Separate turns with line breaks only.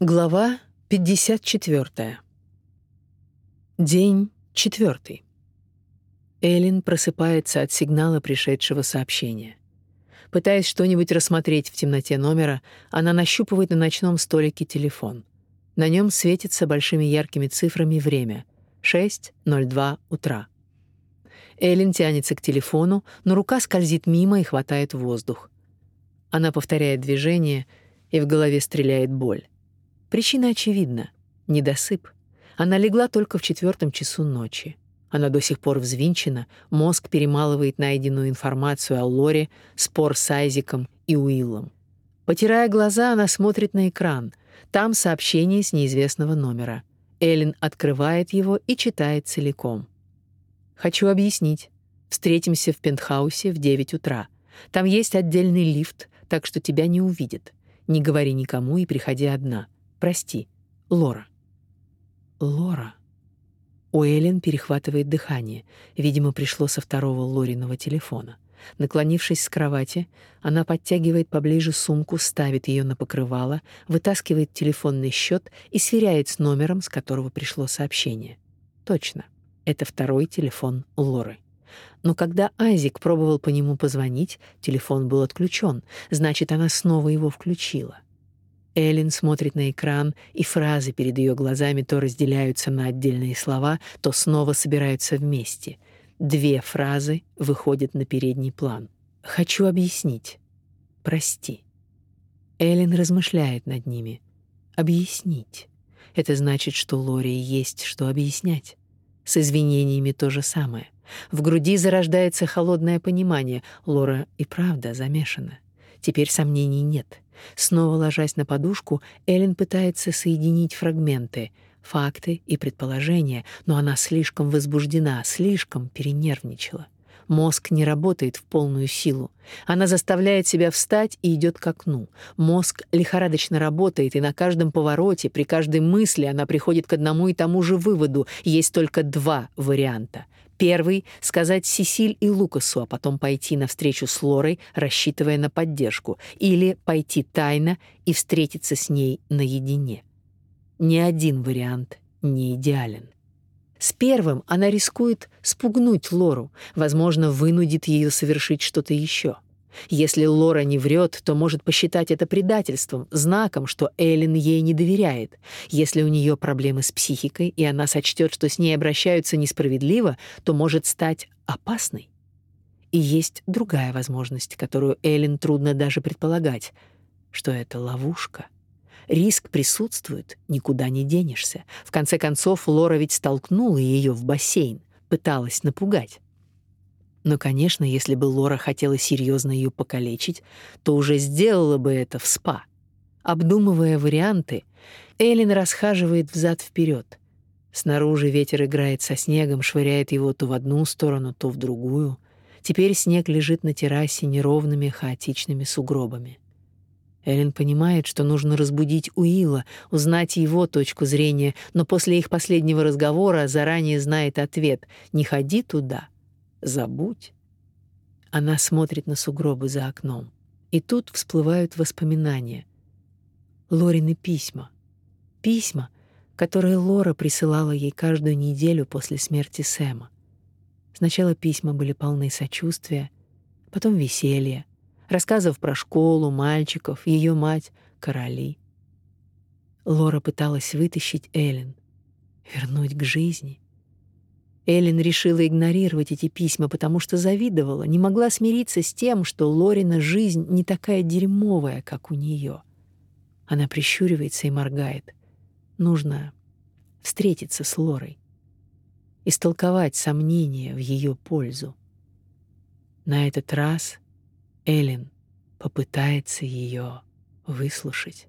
Глава 54. День четвертый. Эллен просыпается от сигнала пришедшего сообщения. Пытаясь что-нибудь рассмотреть в темноте номера, она нащупывает на ночном столике телефон. На нем светится большими яркими цифрами время — 6.02 утра. Эллен тянется к телефону, но рука скользит мимо и хватает воздух. Она повторяет движение, и в голове стреляет боль. Причина очевидна — недосып. Она легла только в четвертом часу ночи. Она до сих пор взвинчена, мозг перемалывает найденную информацию о Лоре, спор с Айзиком и Уиллом. Потирая глаза, она смотрит на экран. Там сообщение с неизвестного номера. Эллен открывает его и читает целиком. «Хочу объяснить. Встретимся в пентхаусе в 9 утра. Там есть отдельный лифт, так что тебя не увидят. Не говори никому и приходи одна. Прости, Лора. Лора. У Эллен перехватывает дыхание. Видимо, пришло со второго Лориного телефона. Наклонившись с кровати, она подтягивает поближе сумку, ставит ее на покрывало, вытаскивает телефонный счет и сверяет с номером, с которого пришло сообщение. Точно. Это второй телефон Лоры. Но когда Айзик пробовал по нему позвонить, телефон был отключен, значит, она снова его включила. Эллен смотрит на экран, и фразы перед ее глазами то разделяются на отдельные слова, то снова собираются вместе. Две фразы выходят на передний план. «Хочу объяснить. Прости». Эллен размышляет над ними. «Объяснить». Это значит, что Лори есть что объяснять. С извинениями то же самое. В груди зарождается холодное понимание. Лора и правда замешана. Теперь сомнений нет. Снова ложась на подушку, Эллен пытается соединить фрагменты, факты и предположения, но она слишком возбуждена, слишком перенервничала. Мозг не работает в полную силу. Она заставляет себя встать и идет к окну. Мозг лихорадочно работает, и на каждом повороте, при каждой мысли она приходит к одному и тому же выводу. Есть только два варианта. Первый — сказать Сесиль и Лукасу, а потом пойти на встречу с Лорой, рассчитывая на поддержку, или пойти тайно и встретиться с ней наедине. Ни один вариант не идеален. С первым она рискует спугнуть Лору, возможно, вынудит ее совершить что-то еще — если Лора не врет, то может посчитать это предательством, знаком, что Эллен ей не доверяет. Если у нее проблемы с психикой, и она сочтет, что с ней обращаются несправедливо, то может стать опасной. И есть другая возможность, которую Эллен трудно даже предполагать, что это ловушка. Риск присутствует, никуда не денешься. В конце концов, Лора ведь столкнула ее в бассейн, пыталась напугать. Но, конечно, если бы Лора хотела серьезно ее покалечить, то уже сделала бы это в спа. Обдумывая варианты, Эллен расхаживает взад вперед. Снаружи ветер играет со снегом, швыряет его то в одну сторону, то в другую. Теперь снег лежит на террасе неровными хаотичными сугробами. Эллен понимает, что нужно разбудить Уилла, узнать его точку зрения, но после их последнего разговора заранее знает ответ «Не ходи туда, Забудь. Она смотрит на сугробы за окном. И тут всплывают воспоминания. Лорины письма. Письма, которые Лора присылала ей каждую неделю после смерти Сэма. Сначала письма были полны сочувствия, потом веселья, рассказов про школу, мальчиков, ее мать, короли. Лора пыталась вытащить Эллен, вернуть к жизни. Эллен решила игнорировать эти письма, потому что завидовала, не могла смириться с тем, что Лорина жизнь не такая дерьмовая, как у нее. Она прищуривается и моргает. Нужно встретиться с Лорой, истолковать сомнения в ее пользу. На этот раз Эллен попытается ее выслушать.